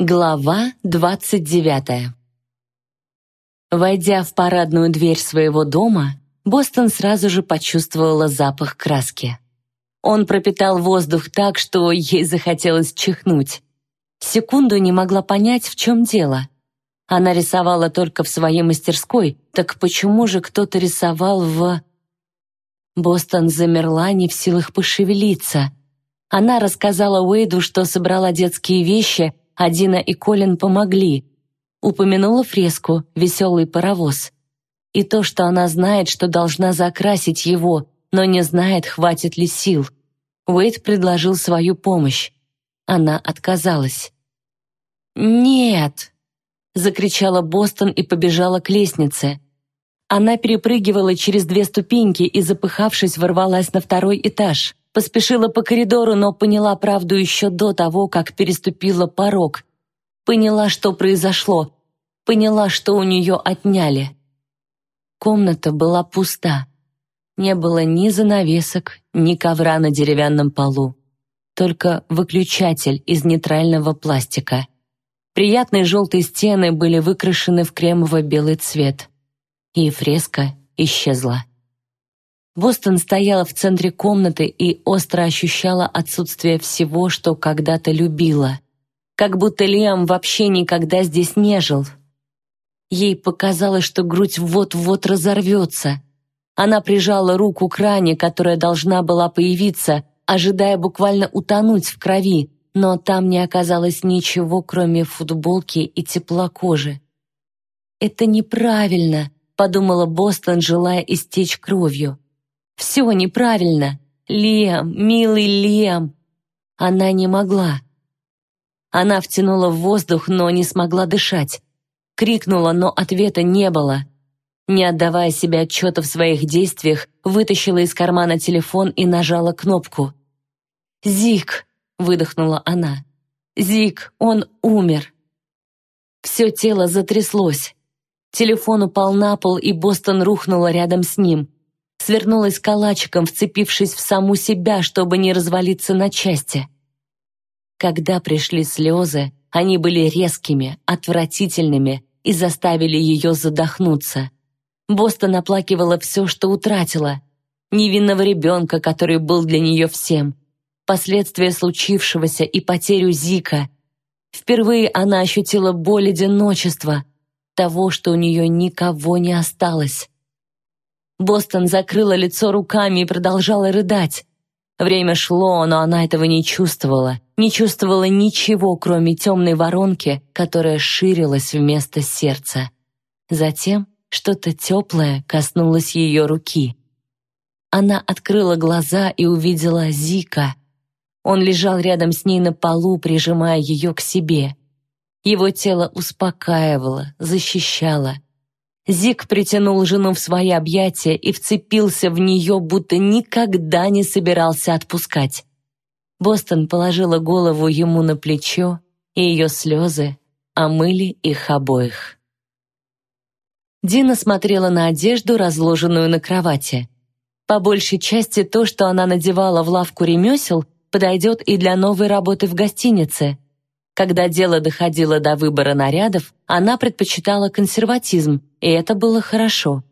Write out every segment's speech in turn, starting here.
Глава двадцать девятая Войдя в парадную дверь своего дома, Бостон сразу же почувствовала запах краски. Он пропитал воздух так, что ей захотелось чихнуть. Секунду не могла понять, в чем дело. Она рисовала только в своей мастерской, так почему же кто-то рисовал в... Бостон замерла, не в силах пошевелиться. Она рассказала Уэйду, что собрала детские вещи, а и Колин помогли. Упомянула фреску «Веселый паровоз». И то, что она знает, что должна закрасить его, но не знает, хватит ли сил. Уэйд предложил свою помощь. Она отказалась. «Нет!» — закричала Бостон и побежала к лестнице. Она перепрыгивала через две ступеньки и, запыхавшись, ворвалась на второй этаж. Поспешила по коридору, но поняла правду еще до того, как переступила порог. Поняла, что произошло. Поняла, что у нее отняли. Комната была пуста. Не было ни занавесок, ни ковра на деревянном полу. Только выключатель из нейтрального пластика. Приятные желтые стены были выкрашены в кремово-белый цвет. И фреска исчезла. Бостон стояла в центре комнаты и остро ощущала отсутствие всего, что когда-то любила. Как будто Лиам вообще никогда здесь не жил. Ей показалось, что грудь вот-вот разорвется. Она прижала руку к ране, которая должна была появиться, ожидая буквально утонуть в крови, но там не оказалось ничего, кроме футболки и тепла кожи. «Это неправильно», — подумала Бостон, желая истечь кровью. Все неправильно. Лиам, милый Лиам. Она не могла. Она втянула в воздух, но не смогла дышать. Крикнула, но ответа не было. Не отдавая себе отчета в своих действиях, вытащила из кармана телефон и нажала кнопку. «Зик!» — выдохнула она. «Зик, он умер!» Все тело затряслось. Телефон упал на пол, и Бостон рухнула рядом с ним свернулась калачиком, вцепившись в саму себя, чтобы не развалиться на части. Когда пришли слезы, они были резкими, отвратительными и заставили ее задохнуться. Бостон оплакивала все, что утратила. Невинного ребенка, который был для нее всем. Последствия случившегося и потерю Зика. Впервые она ощутила боль одиночества, того, что у нее никого не осталось. Бостон закрыла лицо руками и продолжала рыдать. Время шло, но она этого не чувствовала. Не чувствовала ничего, кроме темной воронки, которая ширилась вместо сердца. Затем что-то теплое коснулось ее руки. Она открыла глаза и увидела Зика. Он лежал рядом с ней на полу, прижимая ее к себе. Его тело успокаивало, защищало — Зик притянул жену в свои объятия и вцепился в нее, будто никогда не собирался отпускать. Бостон положила голову ему на плечо, и ее слезы омыли их обоих. Дина смотрела на одежду, разложенную на кровати. По большей части то, что она надевала в лавку ремесел, подойдет и для новой работы в гостинице – когда дело доходило до выбора нарядов, она предпочитала консерватизм, и это было хорошо.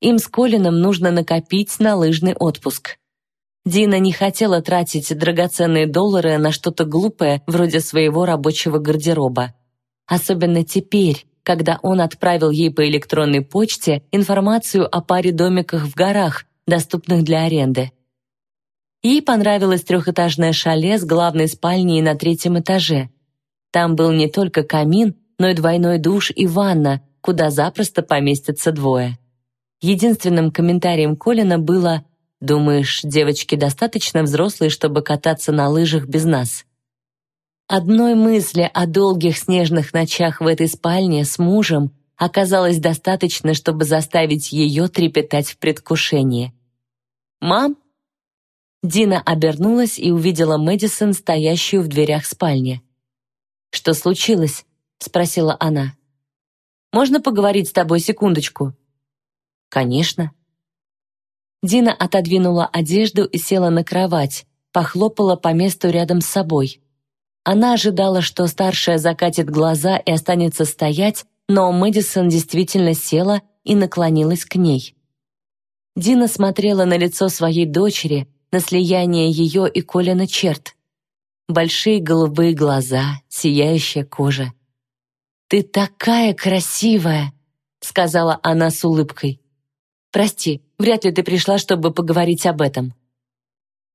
Им с Колином нужно накопить на лыжный отпуск. Дина не хотела тратить драгоценные доллары на что-то глупое, вроде своего рабочего гардероба. Особенно теперь, когда он отправил ей по электронной почте информацию о паре домиках в горах, доступных для аренды. Ей понравилось трехэтажное шале с главной спальней на третьем этаже – там был не только камин, но и двойной душ и ванна, куда запросто поместятся двое. Единственным комментарием Колина было «Думаешь, девочки достаточно взрослые, чтобы кататься на лыжах без нас?» Одной мысли о долгих снежных ночах в этой спальне с мужем оказалось достаточно, чтобы заставить ее трепетать в предвкушении. «Мам?» Дина обернулась и увидела Мэдисон, стоящую в дверях спальни. «Что случилось?» — спросила она. «Можно поговорить с тобой секундочку?» «Конечно». Дина отодвинула одежду и села на кровать, похлопала по месту рядом с собой. Она ожидала, что старшая закатит глаза и останется стоять, но Мэдисон действительно села и наклонилась к ней. Дина смотрела на лицо своей дочери, на слияние ее и Колина черт. Большие голубые глаза, сияющая кожа. «Ты такая красивая!» — сказала она с улыбкой. «Прости, вряд ли ты пришла, чтобы поговорить об этом».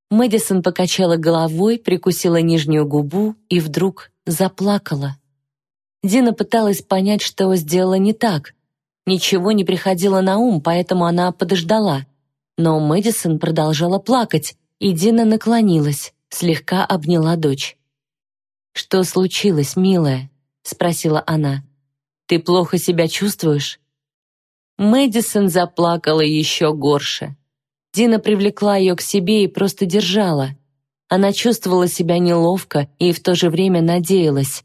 Мэдисон покачала головой, прикусила нижнюю губу и вдруг заплакала. Дина пыталась понять, что сделала не так. Ничего не приходило на ум, поэтому она подождала. Но Мэдисон продолжала плакать, и Дина наклонилась, слегка обняла дочь. «Что случилось, милая?» — спросила она. «Ты плохо себя чувствуешь?» Мэдисон заплакала еще горше. Дина привлекла ее к себе и просто держала. Она чувствовала себя неловко и в то же время надеялась.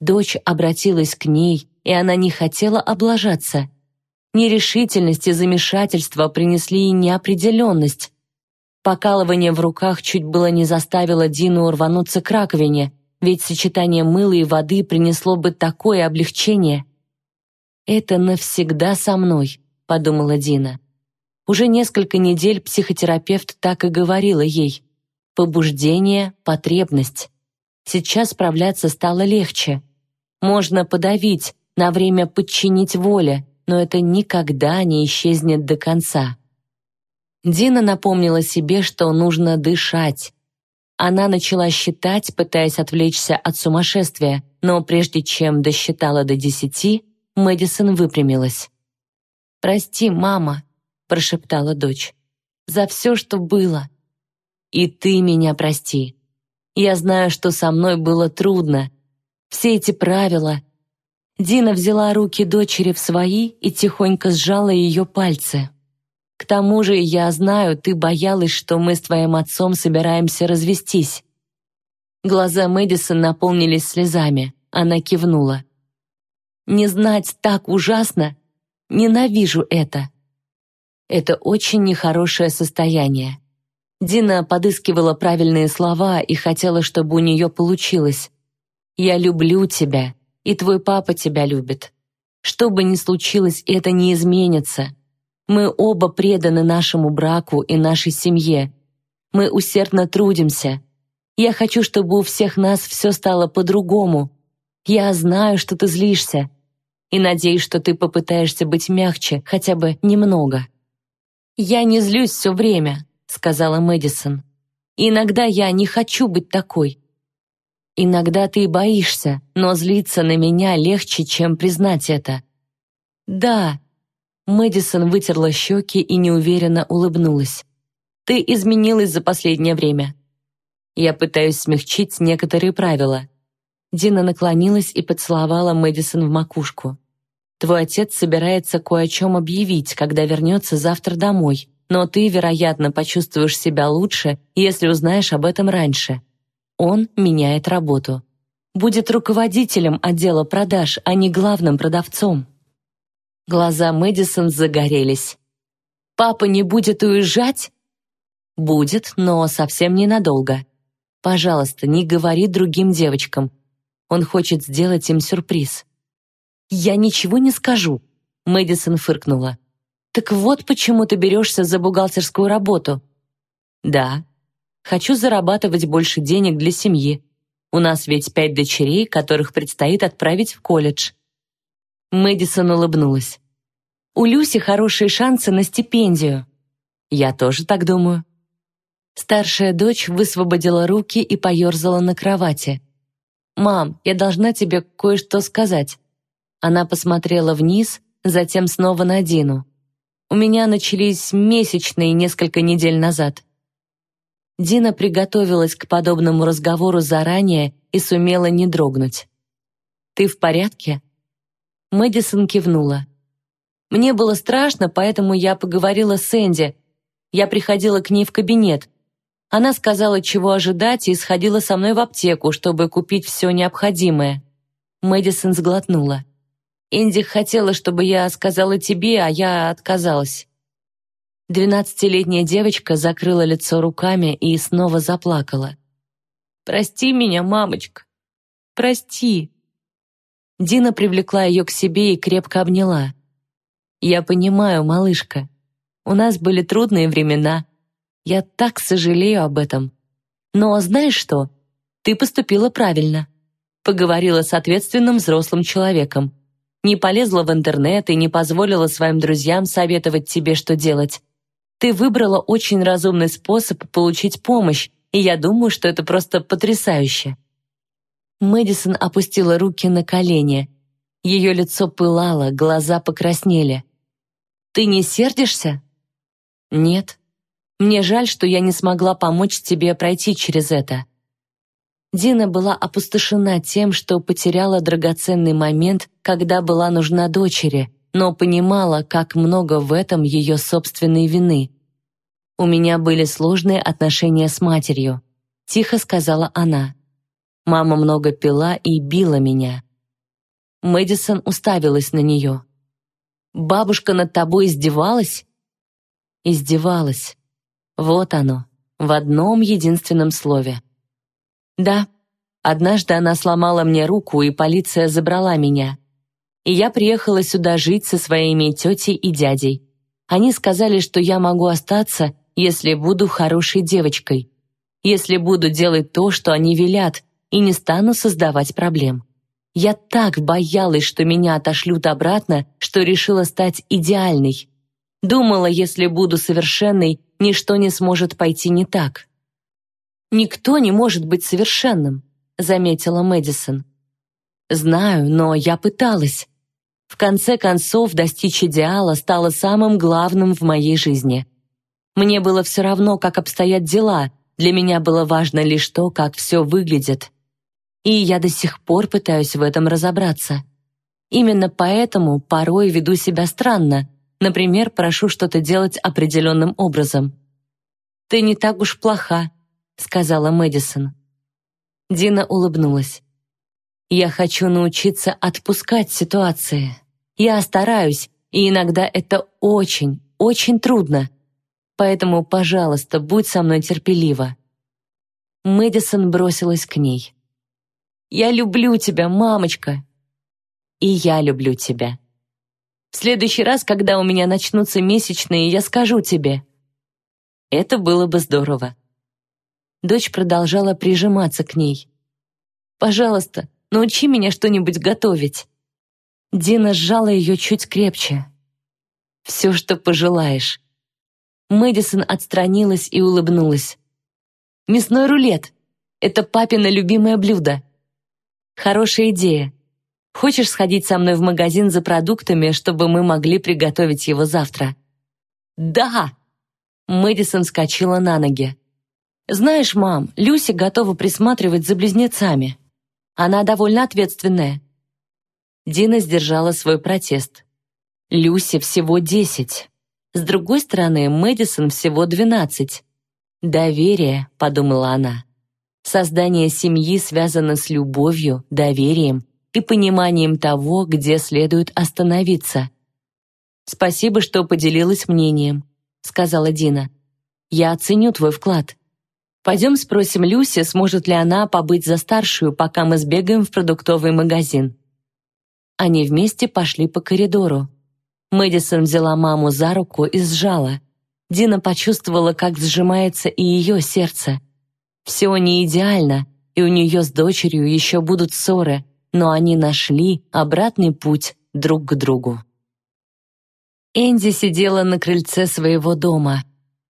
Дочь обратилась к ней, и она не хотела облажаться. Нерешительность и замешательство принесли ей неопределенность. Покалывание в руках чуть было не заставило Дину рвануться к раковине, ведь сочетание мыла и воды принесло бы такое облегчение. «Это навсегда со мной», — подумала Дина. Уже несколько недель психотерапевт так и говорила ей. Побуждение — потребность. Сейчас справляться стало легче. Можно подавить, на время подчинить воле, но это никогда не исчезнет до конца. Дина напомнила себе, что нужно дышать. Она начала считать, пытаясь отвлечься от сумасшествия, но прежде чем досчитала до десяти, Мэдисон выпрямилась. «Прости, мама», — прошептала дочь. «За все, что было». «И ты меня прости. Я знаю, что со мной было трудно. Все эти правила». Дина взяла руки дочери в свои и тихонько сжала ее пальцы. «К тому же, я знаю, ты боялась, что мы с твоим отцом собираемся развестись». Глаза Мэдисон наполнились слезами. Она кивнула. «Не знать так ужасно! Ненавижу это!» Это очень нехорошее состояние. Дина подыскивала правильные слова и хотела, чтобы у нее получилось. «Я люблю тебя, и твой папа тебя любит. Что бы ни случилось, это не изменится. Мы оба преданы нашему браку и нашей семье. Мы усердно трудимся. Я хочу, чтобы у всех нас все стало по-другому. Я знаю, что ты злишься, и надеюсь, что ты попытаешься быть мягче хотя бы немного». «Я не злюсь все время», — сказала Мэдисон. «Иногда я не хочу быть такой». «Иногда ты боишься, но злиться на меня легче, чем признать это». «Да». Мэдисон вытерла щеки и неуверенно улыбнулась. «Ты изменилась за последнее время». Я пытаюсь смягчить некоторые правила. Дина наклонилась и поцеловала Мэдисон в макушку. Твой отец собирается кое о чем объявить, когда вернется завтра домой, но ты, вероятно, почувствуешь себя лучше, если узнаешь об этом раньше. Он меняет работу. Будет руководителем отдела продаж, а не главным продавцом. Глаза Мэдисон загорелись. «Папа не будет уезжать?» «Будет, но совсем ненадолго. Пожалуйста, не говори другим девочкам. Он хочет сделать им сюрприз». «Я ничего не скажу», — Мэдисон фыркнула. «Так вот почему ты берешься за бухгалтерскую работу». «Да. Хочу зарабатывать больше денег для семьи. У нас ведь пять дочерей, которых предстоит отправить в колледж». Мэдисон улыбнулась. «У Люси хорошие шансы на стипендию». «Я тоже так думаю». Старшая дочь высвободила руки и поерзала на кровати. «Мам, я должна тебе кое-что сказать. Она посмотрела вниз, затем снова на Дину. «У меня начались месячные несколько недель назад». Дина приготовилась к подобному разговору заранее и сумела не дрогнуть. «Ты в порядке?» Мэдисон кивнула. «Мне было страшно, поэтому я поговорила с Энди. Я приходила к ней в кабинет. Она сказала, чего ожидать, и сходила со мной в аптеку, чтобы купить все необходимое». Мэдисон сглотнула. Энди хотела, чтобы я сказала тебе, а я отказалась». Двенадцатилетняя девочка закрыла лицо руками и снова заплакала. «Прости меня, мамочка. Прости». Дина привлекла ее к себе и крепко обняла. «Я понимаю, малышка. У нас были трудные времена. Я так сожалею об этом. Но знаешь что? Ты поступила правильно. Поговорила с ответственным взрослым человеком. Не полезла в интернет и не позволила своим друзьям советовать тебе, что делать. Ты выбрала очень разумный способ получить помощь, и я думаю, что это просто потрясающе». Мэдисон опустила руки на колени. Ее лицо пылало, глаза покраснели. «Ты не сердишься?» «Нет. Мне жаль, что я не смогла помочь тебе пройти через это». Дина была опустошена тем, что потеряла драгоценный момент, когда была нужна дочери, но понимала, как много в этом ее собственной вины. «У меня были сложные отношения с матерью», — тихо сказала она. «Мама много пила и била меня». Мэдисон уставилась на нее. «Бабушка над тобой издевалась?» «Издевалась. Вот оно, в одном единственном слове». «Да, однажды она сломала мне руку, и полиция забрала меня. И я приехала сюда жить со своими тетей и дядей. Они сказали, что я могу остаться, если буду хорошей девочкой, если буду делать то, что они велят, и не стану создавать проблем. Я так боялась, что меня отошлют обратно, что решила стать идеальной. Думала, если буду совершенной, ничто не сможет пойти не так. «Никто не может быть совершенным», — заметила Мэдисон. «Знаю, но я пыталась. В конце концов, достичь идеала стало самым главным в моей жизни. Мне было все равно, как обстоят дела, для меня было важно лишь то, как все выглядит. И я до сих пор пытаюсь в этом разобраться. Именно поэтому порой веду себя странно, например, прошу что-то делать определенным образом. «Ты не так уж плоха», — сказала Мэдисон. Дина улыбнулась. «Я хочу научиться отпускать ситуации. Я стараюсь, и иногда это очень, очень трудно. Поэтому, пожалуйста, будь со мной терпелива». Мэдисон бросилась к ней. «Я люблю тебя, мамочка!» «И я люблю тебя!» «В следующий раз, когда у меня начнутся месячные, я скажу тебе!» Это было бы здорово. Дочь продолжала прижиматься к ней. «Пожалуйста, научи меня что-нибудь готовить!» Дина сжала ее чуть крепче. «Все, что пожелаешь. Мэдисон отстранилась и улыбнулась. «Мясной рулет. Это папина любимое блюдо. Хорошая идея. Хочешь сходить со мной в магазин за продуктами, чтобы мы могли приготовить его завтра?» «Да!» Мэдисон скочила на ноги. «Знаешь, мам, Люси готова присматривать за близнецами. Она довольно ответственная». Дина сдержала свой протест. «Люси всего десять». С другой стороны, Мэдисон всего 12. «Доверие», — подумала она. «Создание семьи связано с любовью, доверием и пониманием того, где следует остановиться». «Спасибо, что поделилась мнением», — сказала Дина. «Я оценю твой вклад. Пойдем спросим Люси, сможет ли она побыть за старшую, пока мы сбегаем в продуктовый магазин». Они вместе пошли по коридору. Мэдисон взяла маму за руку и сжала. Дина почувствовала, как сжимается и ее сердце. Все не идеально, и у нее с дочерью еще будут ссоры, но они нашли обратный путь друг к другу. Энди сидела на крыльце своего дома.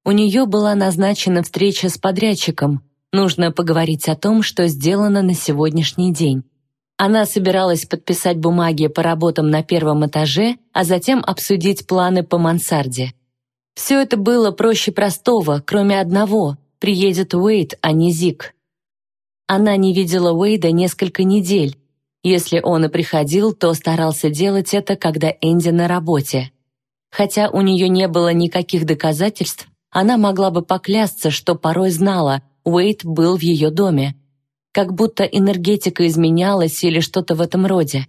У нее была назначена встреча с подрядчиком. Нужно поговорить о том, что сделано на сегодняшний день. Она собиралась подписать бумаги по работам на первом этаже, а затем обсудить планы по мансарде. Все это было проще простого, кроме одного – приедет Уэйд, а не Зик. Она не видела Уэйда несколько недель. Если он и приходил, то старался делать это, когда Энди на работе. Хотя у нее не было никаких доказательств, она могла бы поклясться, что порой знала, Уэйд был в ее доме как будто энергетика изменялась или что-то в этом роде.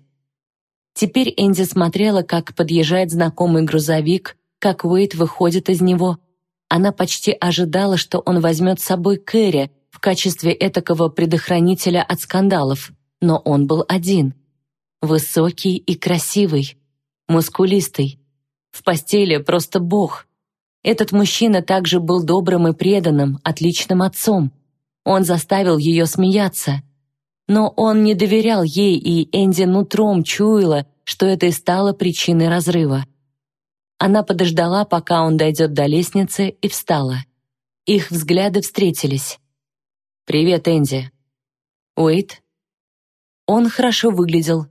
Теперь Энди смотрела, как подъезжает знакомый грузовик, как Уэйт выходит из него. Она почти ожидала, что он возьмет с собой Кэрри в качестве этакого предохранителя от скандалов, но он был один. Высокий и красивый, мускулистый. В постели просто бог. Этот мужчина также был добрым и преданным, отличным отцом. Он заставил ее смеяться. Но он не доверял ей, и Энди нутром чуяла, что это и стало причиной разрыва. Она подождала, пока он дойдет до лестницы, и встала. Их взгляды встретились. «Привет, Энди». «Уэйт?» Он хорошо выглядел.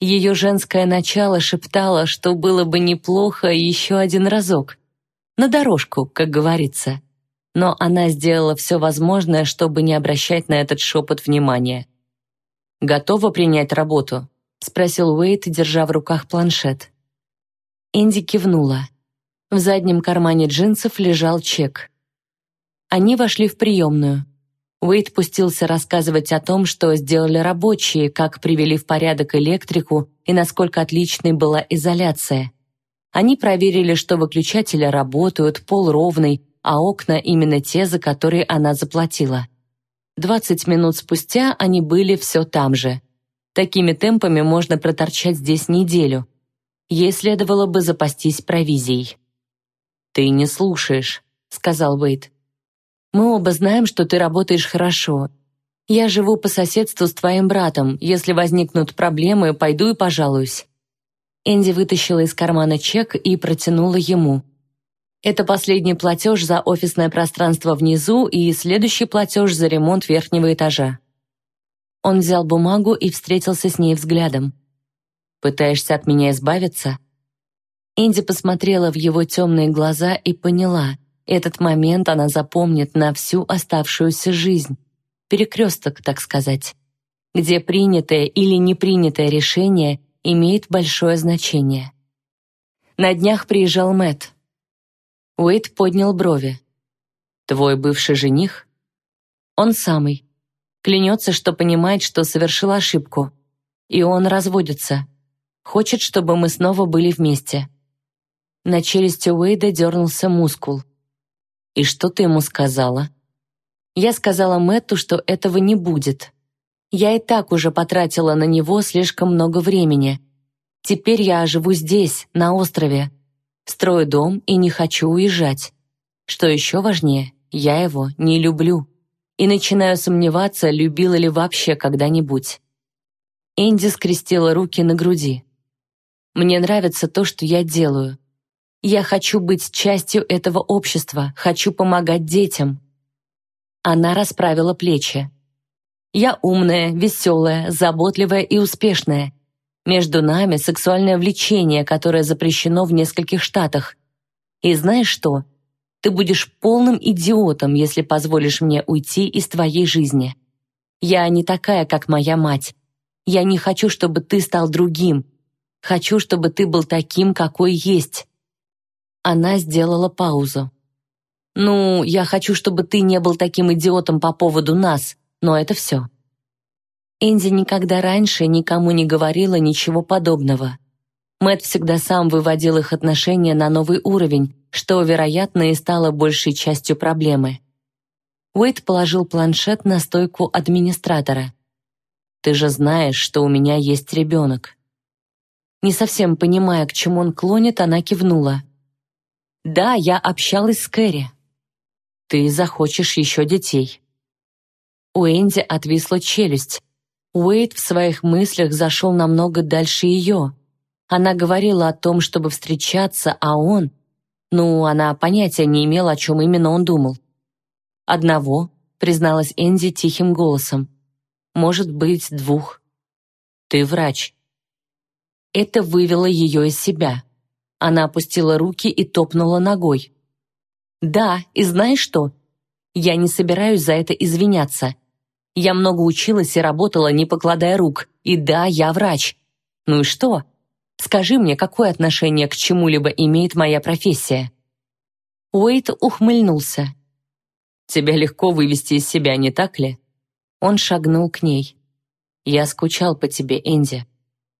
Ее женское начало шептало, что было бы неплохо еще один разок. На дорожку, как говорится. Но она сделала все возможное, чтобы не обращать на этот шепот внимания. «Готова принять работу?» — спросил Уэйт, держа в руках планшет. Энди кивнула. В заднем кармане джинсов лежал чек. Они вошли в приемную. Уэйт пустился рассказывать о том, что сделали рабочие, как привели в порядок электрику и насколько отличной была изоляция. Они проверили, что выключатели работают, пол ровный, а окна именно те, за которые она заплатила. Двадцать минут спустя они были все там же. Такими темпами можно проторчать здесь неделю. Ей следовало бы запастись провизией. «Ты не слушаешь», — сказал Уэйт. Мы оба знаем, что ты работаешь хорошо. Я живу по соседству с твоим братом. Если возникнут проблемы, пойду и пожалуюсь». Энди вытащила из кармана чек и протянула ему. Это последний платеж за офисное пространство внизу и следующий платеж за ремонт верхнего этажа. Он взял бумагу и встретился с ней взглядом. «Пытаешься от меня избавиться?» Энди посмотрела в его темные глаза и поняла, этот момент она запомнит на всю оставшуюся жизнь. Перекресток, так сказать, где принятое или непринятое решение имеет большое значение. На днях приезжал Мэтт. Уэйд поднял брови. «Твой бывший жених?» «Он самый. Клянется, что понимает, что совершил ошибку. И он разводится. Хочет, чтобы мы снова были вместе». На челюсти Уэйда дернулся мускул. «И что ты ему сказала?» Я сказала Мэтту, что этого не будет. Я и так уже потратила на него слишком много времени. Теперь я живу здесь, на острове. Строю дом и не хочу уезжать. Что еще важнее, я его не люблю. И начинаю сомневаться, любила ли вообще когда-нибудь. Энди скрестила руки на груди. «Мне нравится то, что я делаю. Я хочу быть частью этого общества, хочу помогать детям». Она расправила плечи. «Я умная, веселая, заботливая и успешная. Между нами сексуальное влечение, которое запрещено в нескольких штатах. И знаешь что? Ты будешь полным идиотом, если позволишь мне уйти из твоей жизни. Я не такая, как моя мать. Я не хочу, чтобы ты стал другим. Хочу, чтобы ты был таким, какой есть. Она сделала паузу. «Ну, я хочу, чтобы ты не был таким идиотом по поводу нас, но это все». Энди никогда раньше никому не говорила ничего подобного. Мэт всегда сам выводил их отношения на новый уровень, что, вероятно, и стало большей частью проблемы. Уэйд положил планшет на стойку администратора. «Ты же знаешь, что у меня есть ребенок». Не совсем понимая, к чему он клонит, она кивнула. Да, я общалась с Кэрри. Ты захочешь еще детей. У Энди отвисла челюсть. Уэйд в своих мыслях зашел намного дальше ее. Она говорила о том, чтобы встречаться, а он... Ну, она понятия не имела, о чем именно он думал. «Одного», — призналась Энди тихим голосом. «Может быть, двух». «Ты врач». Это вывело ее из себя. Она опустила руки и топнула ногой. «Да, и знаешь что? Я не собираюсь за это извиняться. Я много училась и работала, не покладая рук. И да, я врач. Ну и что? Скажи мне, какое отношение к чему-либо имеет моя профессия?» Уэйт ухмыльнулся. «Тебя легко вывести из себя, не так ли?» Он шагнул к ней. «Я скучал по тебе, Энди.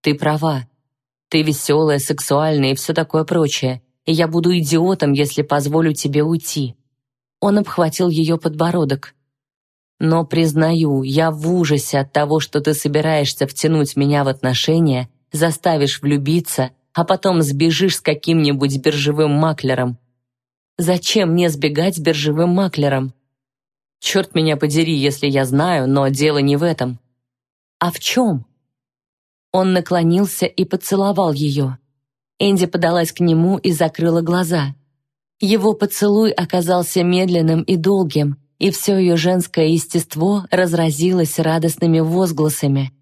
Ты права. Ты веселая, сексуальная и все такое прочее, и я буду идиотом, если позволю тебе уйти». Он обхватил ее подбородок. Но, признаю, я в ужасе от того, что ты собираешься втянуть меня в отношения, заставишь влюбиться, а потом сбежишь с каким-нибудь биржевым маклером. Зачем мне сбегать с биржевым маклером? Черт меня подери, если я знаю, но дело не в этом. А в чем? Он наклонился и поцеловал ее. Энди подалась к нему и закрыла глаза. Его поцелуй оказался медленным и долгим, и все ее женское естество разразилось радостными возгласами.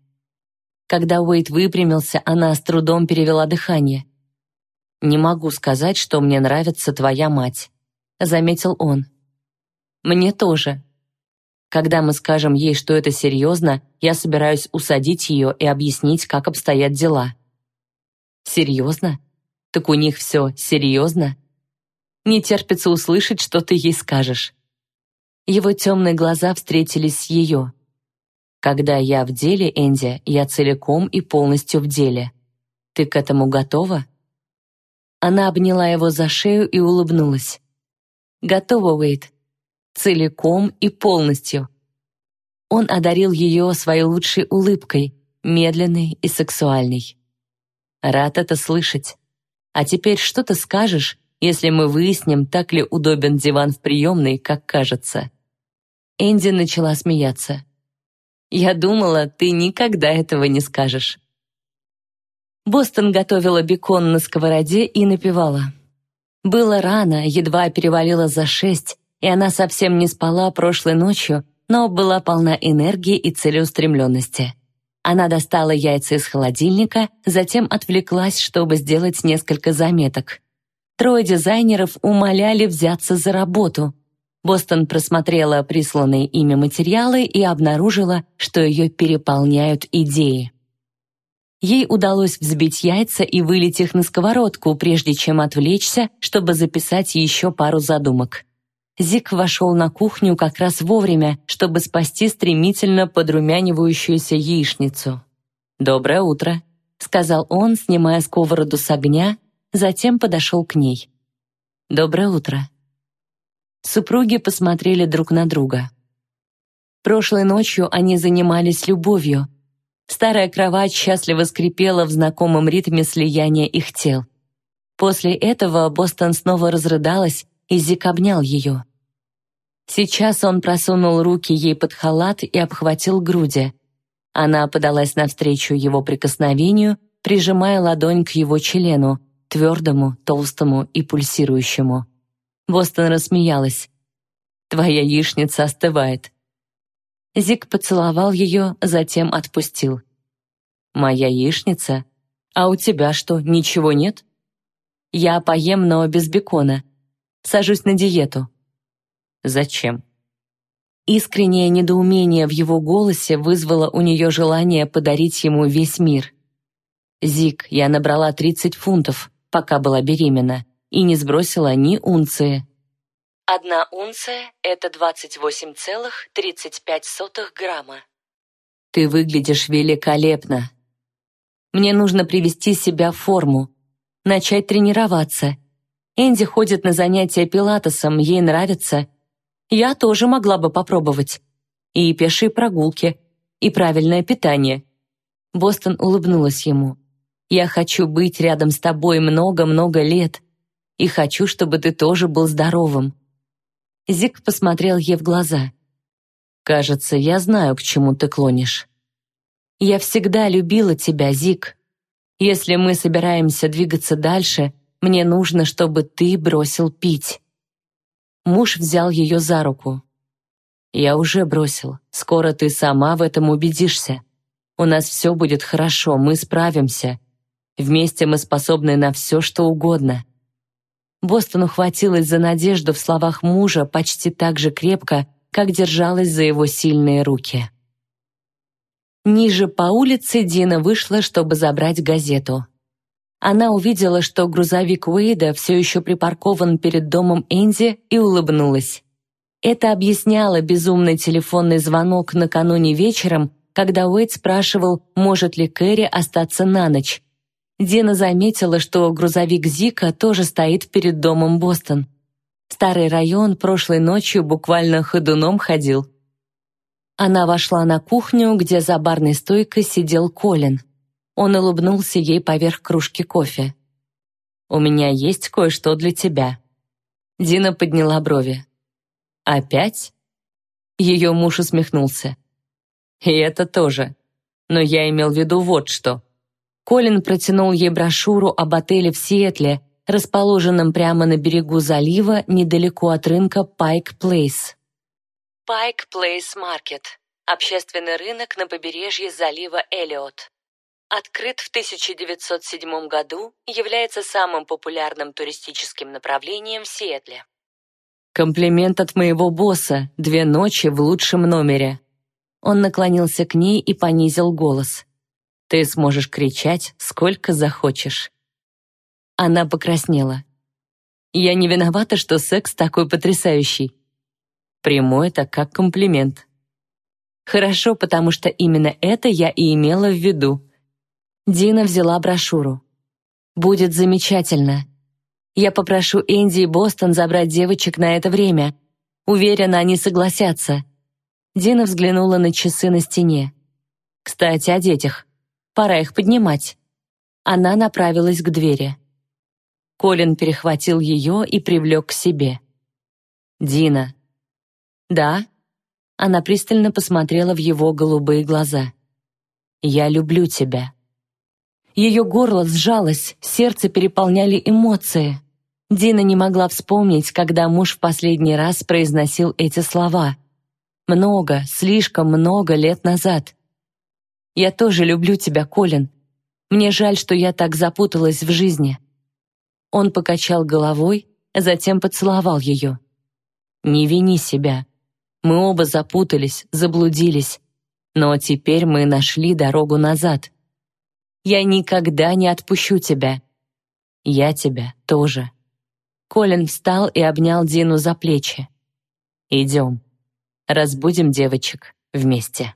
Когда Уэйт выпрямился, она с трудом перевела дыхание. «Не могу сказать, что мне нравится твоя мать», — заметил он. «Мне тоже. Когда мы скажем ей, что это серьезно, я собираюсь усадить ее и объяснить, как обстоят дела». «Серьезно? Так у них все серьезно?» «Не терпится услышать, что ты ей скажешь». Его темные глаза встретились с ее. «Когда я в деле, Энди, я целиком и полностью в деле. Ты к этому готова?» Она обняла его за шею и улыбнулась. «Готова, Уэйт. Целиком и полностью». Он одарил ее своей лучшей улыбкой, медленной и сексуальной. «Рад это слышать. А теперь что ты скажешь, если мы выясним, так ли удобен диван в приемной, как кажется?» Энди начала смеяться. «Я думала, ты никогда этого не скажешь». Бостон готовила бекон на сковороде и напевала. Было рано, едва перевалило за шесть, и она совсем не спала прошлой ночью, но была полна энергии и целеустремленности. Она достала яйца из холодильника, затем отвлеклась, чтобы сделать несколько заметок. Трое дизайнеров умоляли взяться за работу, Бостон просмотрела присланные ими материалы и обнаружила, что ее переполняют идеи. Ей удалось взбить яйца и вылить их на сковородку, прежде чем отвлечься, чтобы записать еще пару задумок. Зик вошел на кухню как раз вовремя, чтобы спасти стремительно подрумянивающуюся яичницу. «Доброе утро», — сказал он, снимая сковороду с огня, затем подошел к ней. «Доброе утро», Супруги посмотрели друг на друга. Прошлой ночью они занимались любовью. Старая кровать счастливо скрипела в знакомом ритме слияния их тел. После этого Бостон снова разрыдалась, Зик обнял ее. Сейчас он просунул руки ей под халат и обхватил груди. Она подалась навстречу его прикосновению, прижимая ладонь к его члену, твердому, толстому и пульсирующему. Бостон рассмеялась. «Твоя яичница остывает». Зик поцеловал ее, затем отпустил. «Моя яичница? А у тебя что, ничего нет?» «Я поем, но без бекона. Сажусь на диету». «Зачем?» Искреннее недоумение в его голосе вызвало у нее желание подарить ему весь мир. «Зик, я набрала 30 фунтов, пока была беременна и не сбросила ни унции. Одна унция — это 28,35 грамма. Ты выглядишь великолепно. Мне нужно привести себя в форму, начать тренироваться. Энди ходит на занятия пилатесом, ей нравится. Я тоже могла бы попробовать. И пешие прогулки, и правильное питание. Бостон улыбнулась ему. «Я хочу быть рядом с тобой много-много лет и хочу, чтобы ты тоже был здоровым». Зик посмотрел ей в глаза. «Кажется, я знаю, к чему ты клонишь». «Я всегда любила тебя, Зик. Если мы собираемся двигаться дальше, мне нужно, чтобы ты бросил пить». Муж взял ее за руку. «Я уже бросил. Скоро ты сама в этом убедишься. У нас все будет хорошо, мы справимся. Вместе мы способны на все, что угодно». Бостон ухватилась за надежду в словах мужа почти так же крепко, как держалась за его сильные руки. Ниже по улице Дина вышла, чтобы забрать газету. Она увидела, что грузовик Уэйда все еще припаркован перед домом Энди и улыбнулась. Это объясняло безумный телефонный звонок накануне вечером, когда Уэйд спрашивал, может ли Кэрри остаться на ночь, Дина заметила, что грузовик Зика тоже стоит перед домом Бостон. Старый район прошлой ночью буквально ходуном ходил. Она вошла на кухню, где за барной стойкой сидел Колин. Он улыбнулся ей поверх кружки кофе. «У меня есть кое-что для тебя». Дина подняла брови. «Опять?» Ее муж усмехнулся. «И это тоже. Но я имел в виду вот что». Колин протянул ей брошюру об отеле в Сиэтле, расположенном прямо на берегу залива, недалеко от рынка Пайк Плейс. Пайк Плейс Маркет – общественный рынок на побережье залива Эллиот. Открыт в 1907 году, является самым популярным туристическим направлением в Сиэтле. «Комплимент от моего босса. Две ночи в лучшем номере». Он наклонился к ней и понизил голос. «Ты сможешь кричать, сколько захочешь». Она покраснела. «Я не виновата, что секс такой потрясающий. Приму это как комплимент. Хорошо, потому что именно это я и имела в виду. Дина взяла брошюру. Будет замечательно. Я попрошу Энди и Бостон забрать девочек на это время. Уверена, они согласятся. Дина взглянула на часы на стене. Кстати, о детях. Пора их поднимать. Она направилась к двери. Колин перехватил ее и привлек к себе. «Дина, «Да?» Она пристально посмотрела в его голубые глаза. «Я люблю тебя». Ее горло сжалось, сердце переполняли эмоции. Дина не могла вспомнить, когда муж в последний раз произносил эти слова. Много, слишком много лет назад. «Я тоже люблю тебя, Колин. Мне жаль, что я так запуталась в жизни». Он покачал головой, затем поцеловал ее. «Не вини себя. Мы оба запутались, заблудились. Но теперь мы нашли дорогу назад. Я никогда не отпущу тебя. Я тебя тоже. Колин встал и обнял Дину за плечи. Идем. Разбудим девочек вместе.